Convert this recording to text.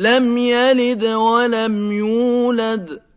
لَمْ يَلِدْ وَلَمْ يُولَدْ.